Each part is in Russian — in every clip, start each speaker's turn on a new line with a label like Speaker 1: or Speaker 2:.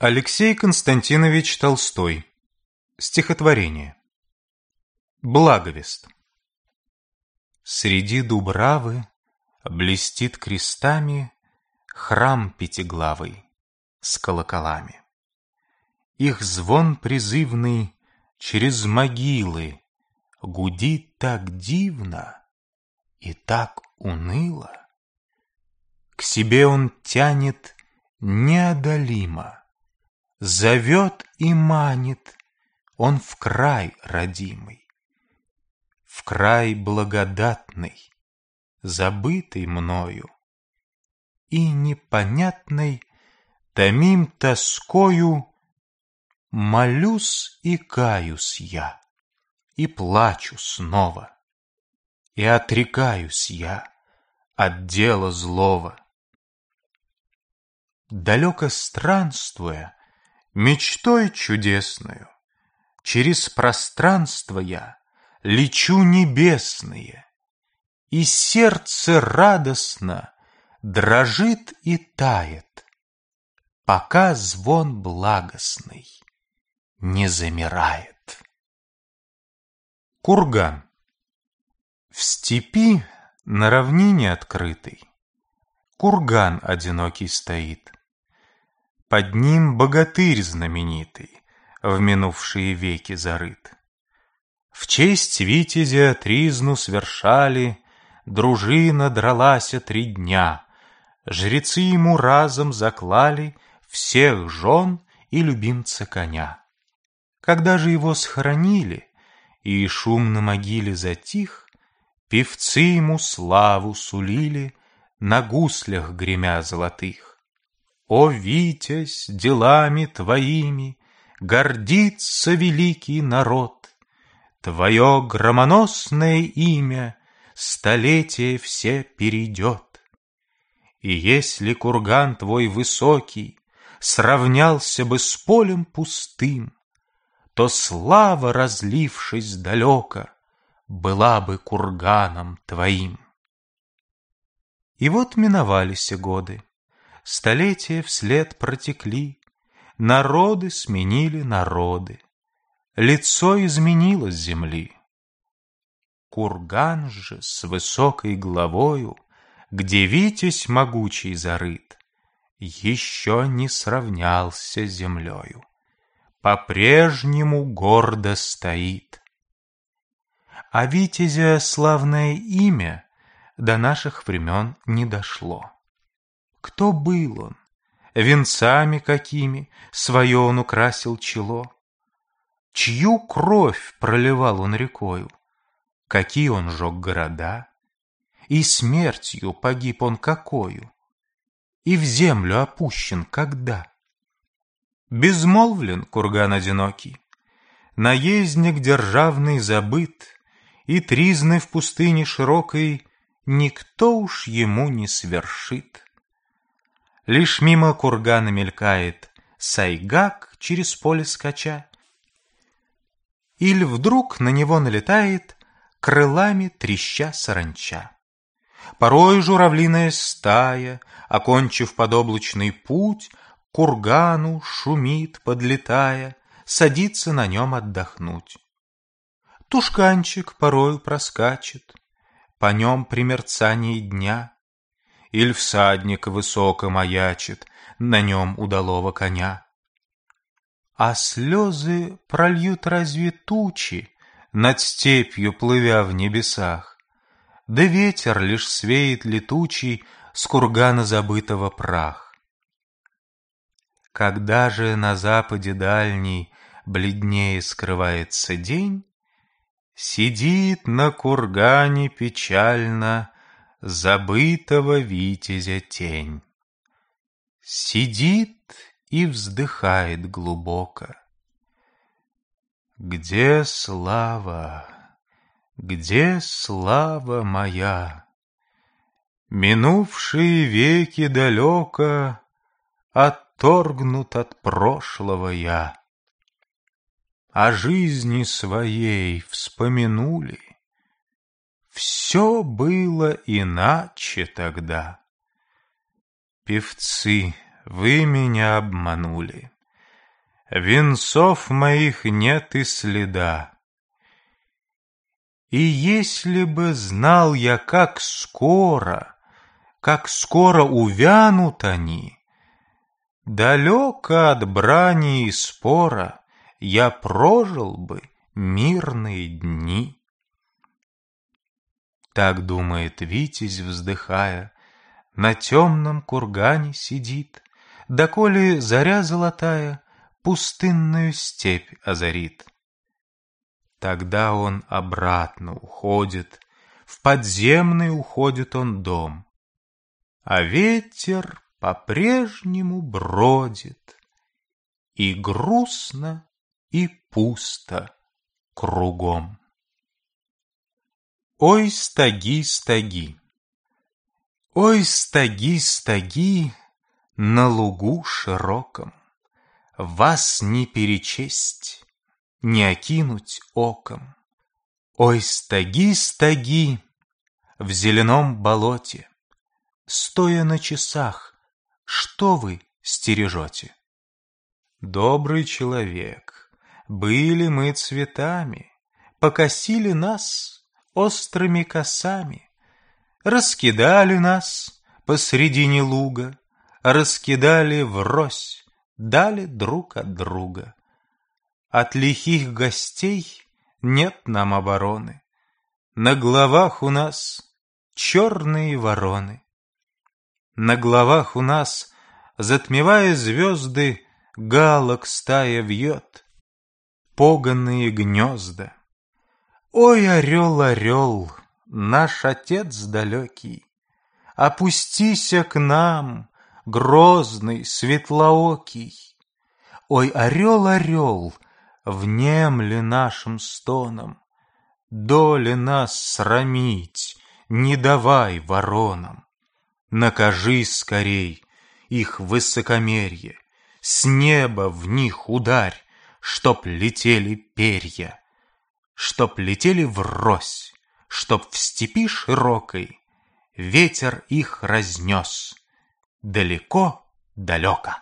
Speaker 1: Алексей Константинович Толстой. Стихотворение. Благовест. Среди дубравы блестит крестами Храм пятиглавый с колоколами. Их звон призывный через могилы Гудит так дивно и так уныло. К себе он тянет неодолимо Зовет и манит он в край родимый, В край благодатный, забытый мною, И непонятной, томим тоскою, Молюсь и каюсь я, и плачу снова, И отрекаюсь я от дела злого. Далеко странствуя, Мечтой чудесною Через пространство я Лечу небесные, И сердце радостно Дрожит и тает, Пока звон благостный Не замирает. Курган. В степи на равнине открытой Курган одинокий стоит — под ним богатырь знаменитый, В минувшие веки зарыт. В честь витязя тризну свершали, Дружина дралася три дня, Жрецы ему разом заклали Всех жен и любимца коня. Когда же его схоронили, И шум на могиле затих, Певцы ему славу сулили, На гуслях гремя золотых. О, Витязь, делами твоими Гордится великий народ. Твое громоносное имя Столетия все перейдет. И если курган твой высокий Сравнялся бы с полем пустым, То слава, разлившись далеко, Была бы курганом твоим. И вот миновались годы. Столетия вслед протекли, Народы сменили народы, Лицо изменилось земли. Курган же с высокой главою, Где Витязь могучий зарыт, Еще не сравнялся землею, По-прежнему гордо стоит. А Витязя славное имя До наших времен не дошло. Кто был он? Венцами какими Свое он украсил чело? Чью кровь проливал он рекою? Какие он жег города? И смертью погиб он какою? И в землю опущен когда? Безмолвлен курган одинокий, Наездник державный забыт, И тризны в пустыне широкой Никто уж ему не свершит. Лишь мимо кургана мелькает Сайгак через поле скача. Или вдруг на него налетает Крылами треща саранча. Порой журавлиная стая, Окончив подоблачный путь, Кургану шумит, подлетая, Садится на нем отдохнуть. Тушканчик порою проскачет, По нем при мерцании дня Иль всадник высоко маячит На нем удалого коня. А слезы прольют разве тучи Над степью, плывя в небесах? Да ветер лишь свеет летучий С кургана забытого прах. Когда же на западе дальний Бледнее скрывается день, Сидит на кургане печально забытого витязя тень. Сидит и вздыхает глубоко. Где слава, где слава моя? Минувшие веки далеко Отторгнут от прошлого я. О жизни своей вспомянули, все было иначе тогда. Певцы, вы меня обманули. Венцов моих нет и следа. И если бы знал я, как скоро, Как скоро увянут они, Далеко от брани и спора Я прожил бы мирные дни. Так думает Витязь, вздыхая, На темном кургане сидит, Доколе заря золотая Пустынную степь озарит. Тогда он обратно уходит, В подземный уходит он дом, А ветер по-прежнему бродит, И грустно, и пусто кругом. Ой, стаги, стаги! Ой, стаги, стаги На лугу широком! Вас не перечесть, не окинуть оком. Ой, стаги, стаги в зеленом болоте, Стоя на часах, что вы стережете? Добрый человек, были мы цветами, Покосили нас острыми косами, Раскидали нас посредине луга, Раскидали врозь, дали друг от друга. От лихих гостей нет нам обороны. На головах у нас черные вороны. На головах у нас, затмевая звезды, Галок стая вьет, поганные гнезда. Ой, орел, орел, наш отец далекий, Опустися к нам, грозный, светлоокий. Ой, орел, орел, внемли нашим стоном, Доли нас срамить, не давай воронам. Накажи скорей их высокомерие, С неба в них ударь, чтоб летели перья, Чтоб летели врозь, чтоб в степи широкой Ветер их разнес далеко-далеко.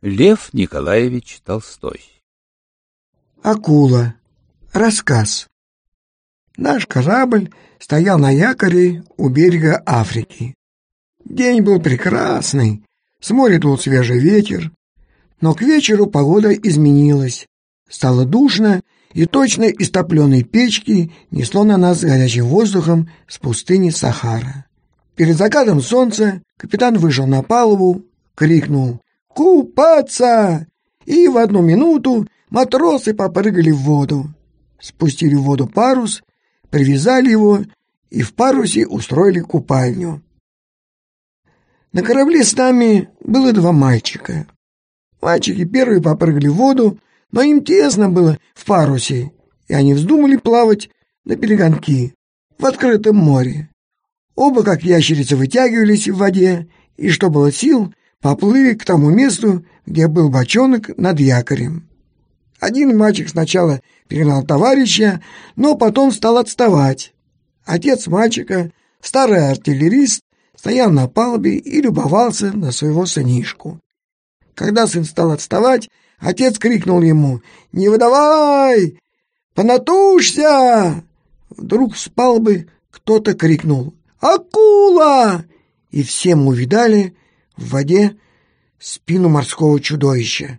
Speaker 2: Лев Николаевич Толстой
Speaker 3: Акула. Рассказ. Наш корабль стоял на якоре у берега Африки. День был прекрасный, с моря дул свежий ветер, но к вечеру погода изменилась. Стало душно, и точно из топленой печки несло на нас горячим воздухом с пустыни Сахара. Перед закатом солнца капитан вышел на палубу, крикнул «Купаться!» И в одну минуту матросы попрыгали в воду. Спустили в воду парус, привязали его и в парусе устроили купальню. На корабле с нами было два мальчика. Мальчики первые попрыгали в воду, но им тесно было в парусе, и они вздумали плавать на перегонки в открытом море. Оба, как ящерицы, вытягивались в воде, и, что было сил, поплыли к тому месту, где был бочонок над якорем. Один мальчик сначала перегнал товарища, но потом стал отставать. Отец мальчика, старый артиллерист, стоял на палубе и любовался на своего сынишку. Когда сын стал отставать, отец крикнул ему «Не выдавай! Понатушься!» Вдруг с палубы кто-то крикнул «Акула!» И все увидали в воде спину морского чудовища.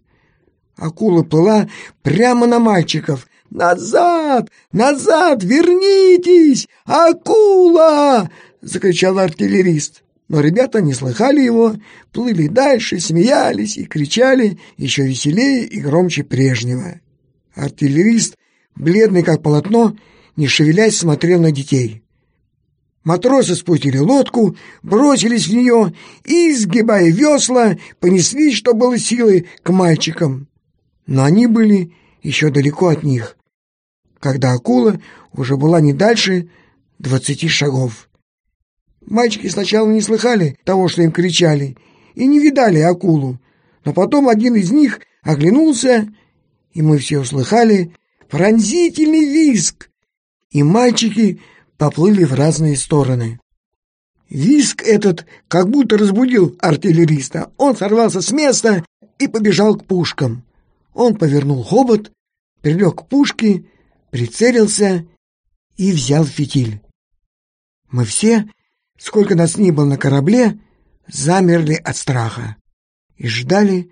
Speaker 3: Акула плыла прямо на мальчиков. «Назад! Назад! Вернитесь! Акула!» — закричал артиллерист. Но ребята не слыхали его, плыли дальше, смеялись и кричали еще веселее и громче прежнего. Артиллерист, бледный как полотно, не шевелясь, смотрел на детей. Матросы спустили лодку, бросились в нее и, сгибая весла, понеслись, что было силы, к мальчикам. Но они были еще далеко от них, когда акула уже была не дальше двадцати шагов. Мальчики сначала не слыхали того, что им кричали, и не видали акулу, но потом один из них оглянулся, и мы все услыхали пронзительный визг, и мальчики поплыли в разные стороны. Виск этот как будто разбудил артиллериста. Он сорвался с места и побежал к пушкам. Он повернул хобот, прилег к пушке, прицелился и взял фитиль. Мы все, сколько нас ни было на корабле, замерли от страха и ждали,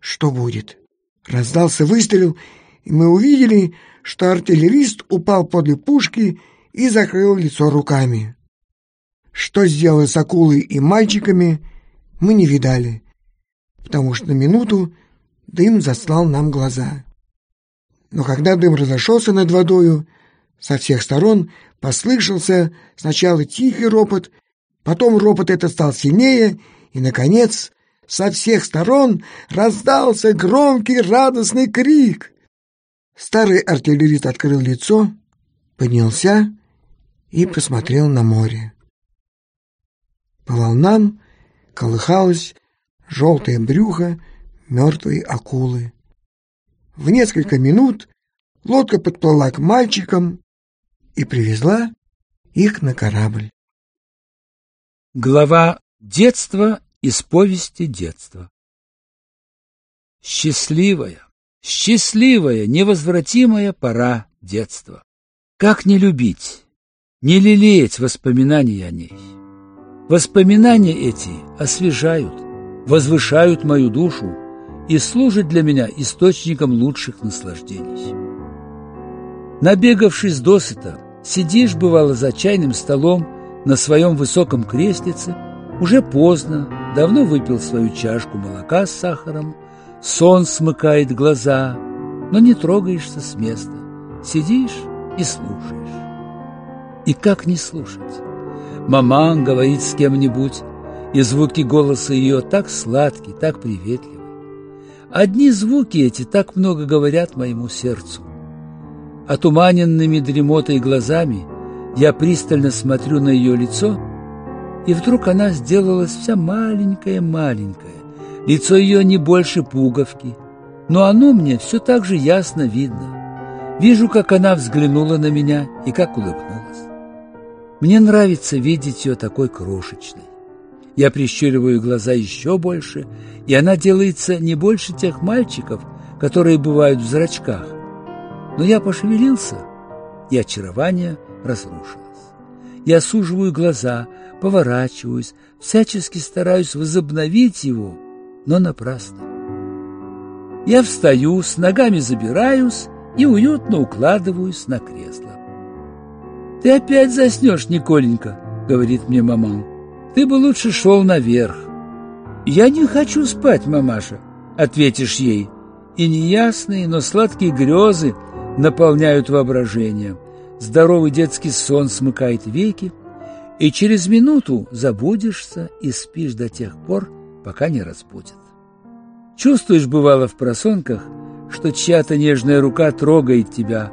Speaker 3: что будет. Раздался выстрел, и мы увидели, что артиллерист упал подле пушки и закрыл лицо руками. Что сделал с акулой и мальчиками, мы не видали, потому что на минуту дым заслал нам глаза. Но когда дым разошелся над водою, со всех сторон послышался сначала тихий ропот, потом ропот этот стал сильнее, и, наконец, со всех сторон раздался громкий радостный крик. Старый артиллерист открыл лицо, поднялся и посмотрел на море. По волнам колыхалось желтое брюхо мертвой акулы. В несколько минут лодка подплыла к мальчикам и привезла их на корабль.
Speaker 2: Глава детства из повести детства. Счастливая, счастливая, невозвратимая пора детства. Как не любить, не лелеять воспоминания о ней? Воспоминания эти освежают, возвышают мою душу и служат для меня источником лучших наслаждений. Набегавшись досыта, сидишь, бывало, за чайным столом на своем высоком креслице, уже поздно, давно выпил свою чашку молока с сахаром, сон смыкает глаза, но не трогаешься с места, сидишь и слушаешь. И как не слушать? Маман говорит с кем-нибудь, и звуки голоса ее так сладкие, так приветливы. Одни звуки эти так много говорят моему сердцу. Отуманенными дремотой глазами я пристально смотрю на ее лицо, и вдруг она сделалась вся маленькая-маленькая. Лицо ее не больше пуговки, но оно мне все так же ясно видно. Вижу, как она взглянула на меня и как улыбнулась. Мне нравится видеть ее такой крошечной. Я прищуриваю глаза еще больше, и она делается не больше тех мальчиков, которые бывают в зрачках. Но я пошевелился, и очарование разрушилось. Я суживаю глаза, поворачиваюсь, всячески стараюсь возобновить его, но напрасно. Я встаю, с ногами забираюсь и уютно укладываюсь на кресло. «Ты опять заснешь, Николенька», — говорит мне маман. «Ты бы лучше шел наверх». «Я не хочу спать, мамаша», — ответишь ей. И неясные, но сладкие грезы наполняют воображение. Здоровый детский сон смыкает веки, и через минуту забудешься и спишь до тех пор, пока не разбудит. Чувствуешь, бывало, в просонках, что чья-то нежная рука трогает тебя.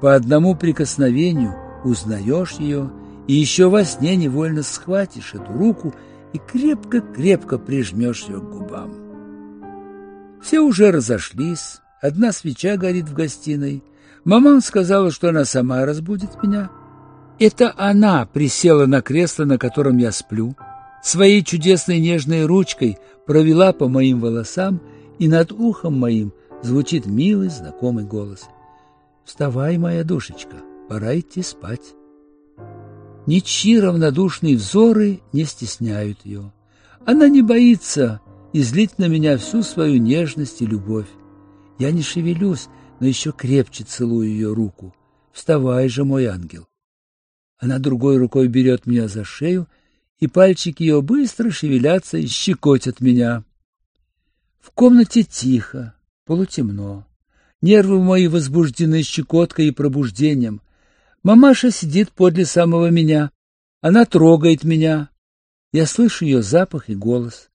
Speaker 2: По одному прикосновению узнаешь ее, и еще во сне невольно схватишь эту руку и крепко-крепко прижмешь ее к губам. Все уже разошлись, одна свеча горит в гостиной. Маман сказала, что она сама разбудит меня. Это она присела на кресло, на котором я сплю, своей чудесной нежной ручкой провела по моим волосам, и над ухом моим звучит милый знакомый голос. «Вставай, моя душечка!» пора идти спать. Ничьи равнодушные взоры не стесняют ее. Она не боится излить на меня всю свою нежность и любовь. Я не шевелюсь, но еще крепче целую ее руку. Вставай же, мой ангел. Она другой рукой берет меня за шею, и пальчики ее быстро шевелятся и щекотят меня. В комнате тихо, полутемно. Нервы мои возбуждены щекоткой и пробуждением. Мамаша сидит подле самого меня. Она трогает меня. Я слышу ее запах и голос.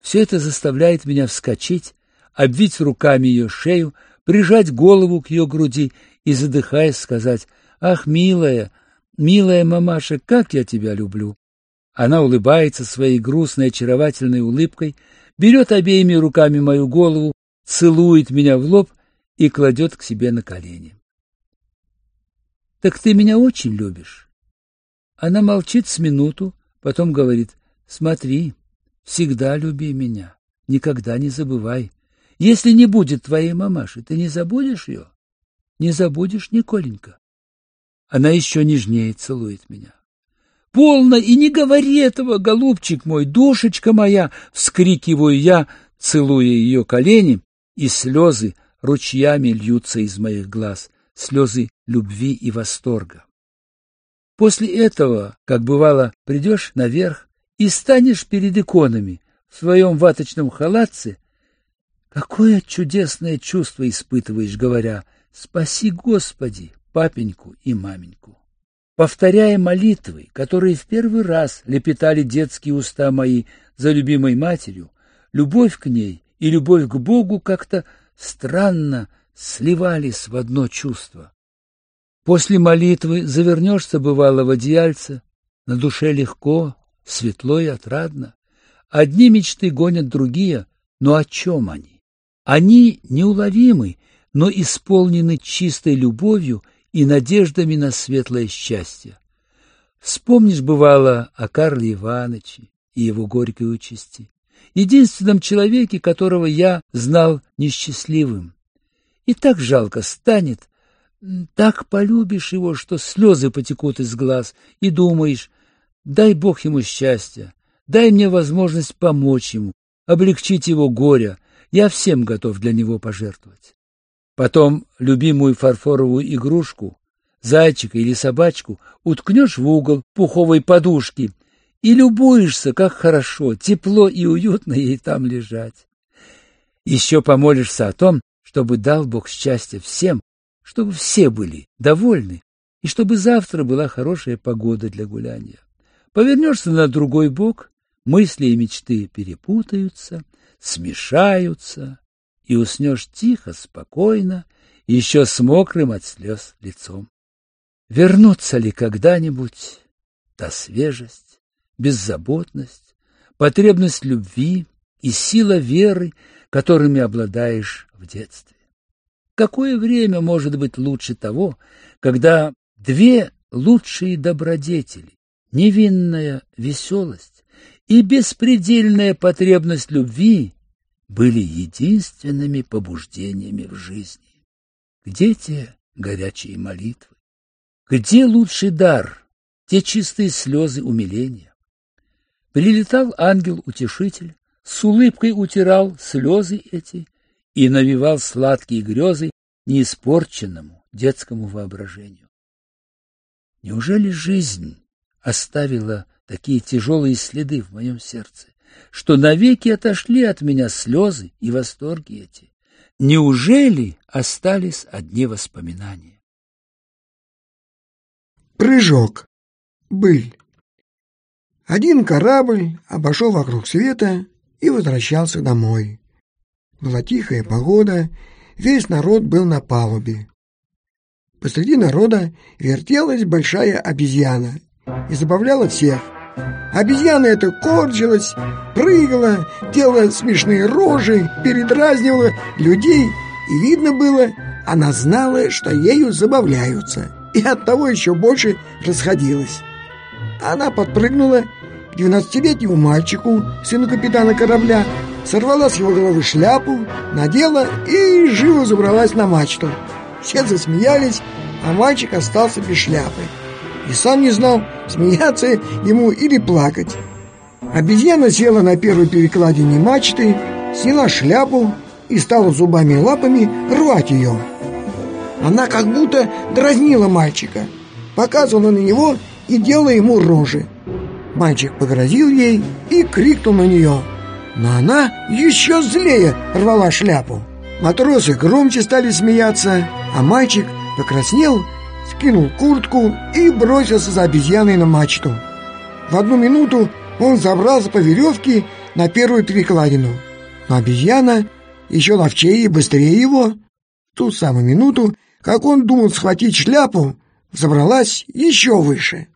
Speaker 2: Все это заставляет меня вскочить, обвить руками ее шею, прижать голову к ее груди и, задыхаясь, сказать «Ах, милая, милая мамаша, как я тебя люблю!» Она улыбается своей грустной, очаровательной улыбкой, берет обеими руками мою голову, целует меня в лоб и кладет к себе на колени. Так ты меня очень любишь. Она молчит с минуту, потом говорит, смотри, всегда люби меня, никогда не забывай. Если не будет твоей мамаши, ты не забудешь ее? Не забудешь, Николенька? Она еще нежнее целует меня. «Полно! И не говори этого, голубчик мой, душечка моя!» — вскрикиваю я, целуя ее колени, и слезы ручьями льются из моих глаз, слезы любви и восторга. После этого, как бывало, придешь наверх и станешь перед иконами в своем ваточном халатце, какое чудесное чувство испытываешь, говоря «Спаси, Господи, папеньку и маменьку». Повторяя молитвы, которые в первый раз лепетали детские уста мои за любимой матерью, любовь к ней и любовь к Богу как-то странно сливались в одно чувство. После молитвы завернешься, бывало, в одеяльце, на душе легко, светло и отрадно. Одни мечты гонят другие, но о чем они? Они неуловимы, но исполнены чистой любовью и надеждами на светлое счастье. Вспомнишь, бывало, о Карле Ивановиче и его горькой участи, единственном человеке, которого я знал несчастливым. И так жалко станет, так полюбишь его, что слезы потекут из глаз, и думаешь, дай Бог ему счастья, дай мне возможность помочь ему, облегчить его горе, я всем готов для него пожертвовать. Потом любимую фарфоровую игрушку, зайчика или собачку, уткнешь в угол пуховой подушки и любуешься, как хорошо, тепло и уютно ей там лежать. Еще помолишься о том, чтобы дал Бог счастья всем, чтобы все были довольны, и чтобы завтра была хорошая погода для гуляния. Повернешься на другой бок, мысли и мечты перепутаются, смешаются, и уснешь тихо, спокойно, еще с мокрым от слез лицом. Вернутся ли когда-нибудь та свежесть, беззаботность, потребность любви и сила веры, которыми обладаешь в детстве? Какое время может быть лучше того, когда две лучшие добродетели, невинная веселость и беспредельная потребность любви были единственными побуждениями в жизни? Где те горячие молитвы? Где лучший дар, те чистые слезы умиления? Прилетал ангел-утешитель, с улыбкой утирал слезы эти и навевал сладкие грезы неиспорченному детскому воображению. Неужели жизнь оставила такие тяжелые следы в моем сердце, что навеки отошли от меня слезы и восторги эти? Неужели остались одни воспоминания?
Speaker 3: Прыжок. Быль. Один корабль обошел вокруг света и возвращался домой. Была тихая погода, весь народ был на палубе. Посреди народа вертелась большая обезьяна и забавляла всех. Обезьяна эта корчилась, прыгала, делала смешные рожи, передразнивала людей, и видно было, она знала, что ею забавляются, и оттого еще больше расходилась. Она подпрыгнула к двенадцатилетнему мальчику, сыну капитана корабля, сорвала с его головы шляпу, надела и живо забралась на мачту. Все засмеялись, а мальчик остался без шляпы. И сам не знал, смеяться ему или плакать. Обезьяна села на первой перекладине мачты, сняла шляпу и стала зубами и лапами рвать ее. Она как будто дразнила мальчика, показывала на него и делала ему рожи. Мальчик погрозил ей и крикнул на нее – но она еще злее рвала шляпу. Матросы громче стали смеяться, а мальчик покраснел, скинул куртку и бросился за обезьяной на мачту. В одну минуту он забрался по веревке на первую перекладину, но обезьяна еще ловчее и быстрее его. В ту самую минуту, как он думал схватить шляпу, забралась еще выше.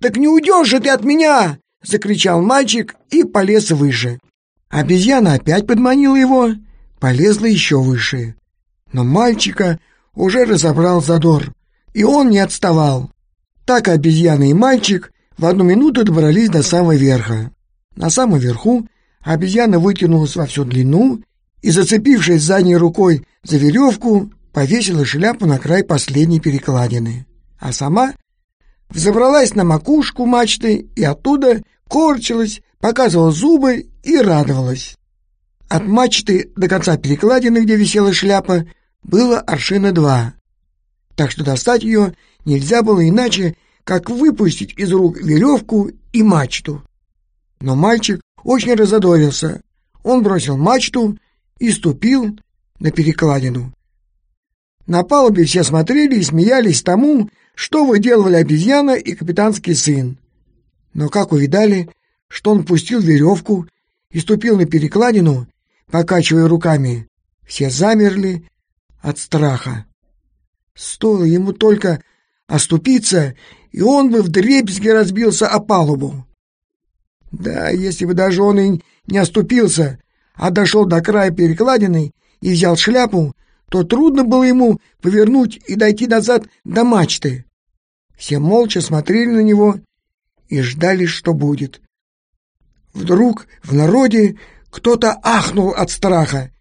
Speaker 3: «Так не уйдешь же ты от меня!» — закричал мальчик и полез выше. Обезьяна опять подманила его, полезла еще выше. Но мальчика уже разобрал задор, и он не отставал. Так обезьяна и мальчик в одну минуту добрались до самого верха. На самом верху Обезьяна вытянулась во всю длину и, зацепившись задней рукой за веревку, повесила шляпу на край последней перекладины, а сама взобралась на макушку мачты и оттуда корчилась, показывала зубы и радовалась. От мачты до конца перекладины, где висела шляпа, было аршина два, так что достать ее нельзя было иначе, как выпустить из рук веревку и мачту. Но мальчик очень разодорился. Он бросил мачту и ступил на перекладину. На палубе все смотрели и смеялись тому, что выделывали обезьяна и капитанский сын. Но как увидали, что он пустил веревку и ступил на перекладину, покачивая руками, все замерли от страха. Стоило ему только оступиться, и он бы вдребезги разбился о палубу. Да, если бы даже он и не оступился, а дошел до края перекладины и взял шляпу, то трудно было ему повернуть и дойти назад до мачты. Все молча смотрели на него и ждали, что будет. Вдруг в народе кто-то ахнул от страха.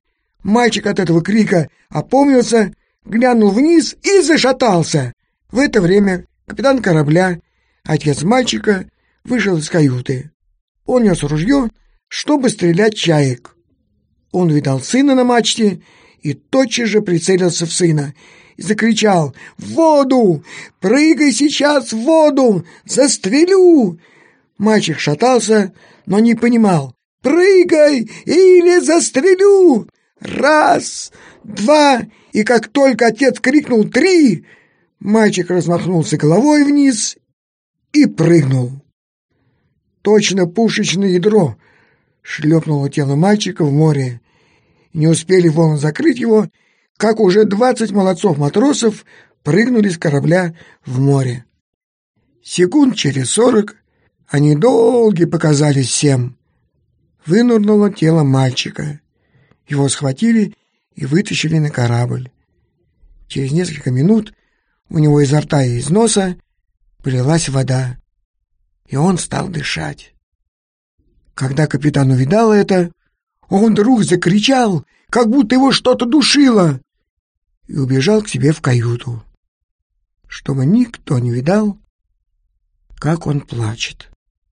Speaker 3: Мальчик от этого крика опомнился, глянул вниз и зашатался. В это время капитан корабля, отец мальчика, вышел из каюты. Он нес ружье, чтобы стрелять чаек. Он видал сына на мачте и тотчас же прицелился в сына и закричал «В воду! Прыгай сейчас в воду! Застрелю!» Мальчик шатался, но не понимал «Прыгай или застрелю!» Раз, два, и как только отец крикнул «Три!», мальчик размахнулся головой вниз и прыгнул. Точно пушечное ядро шлепнуло тело мальчика в море. Не успели волны закрыть его, как уже двадцать молодцов-матросов прыгнули с корабля в море. Секунд через сорок они долги показались всем. Вынурнуло тело мальчика. Его схватили и вытащили на корабль. Через несколько минут у него изо рта и из носа полилась вода и он стал дышать. Когда капитан увидал это, он вдруг закричал, как будто его что-то душило, и убежал к себе в каюту, чтобы никто не видал, как он плачет.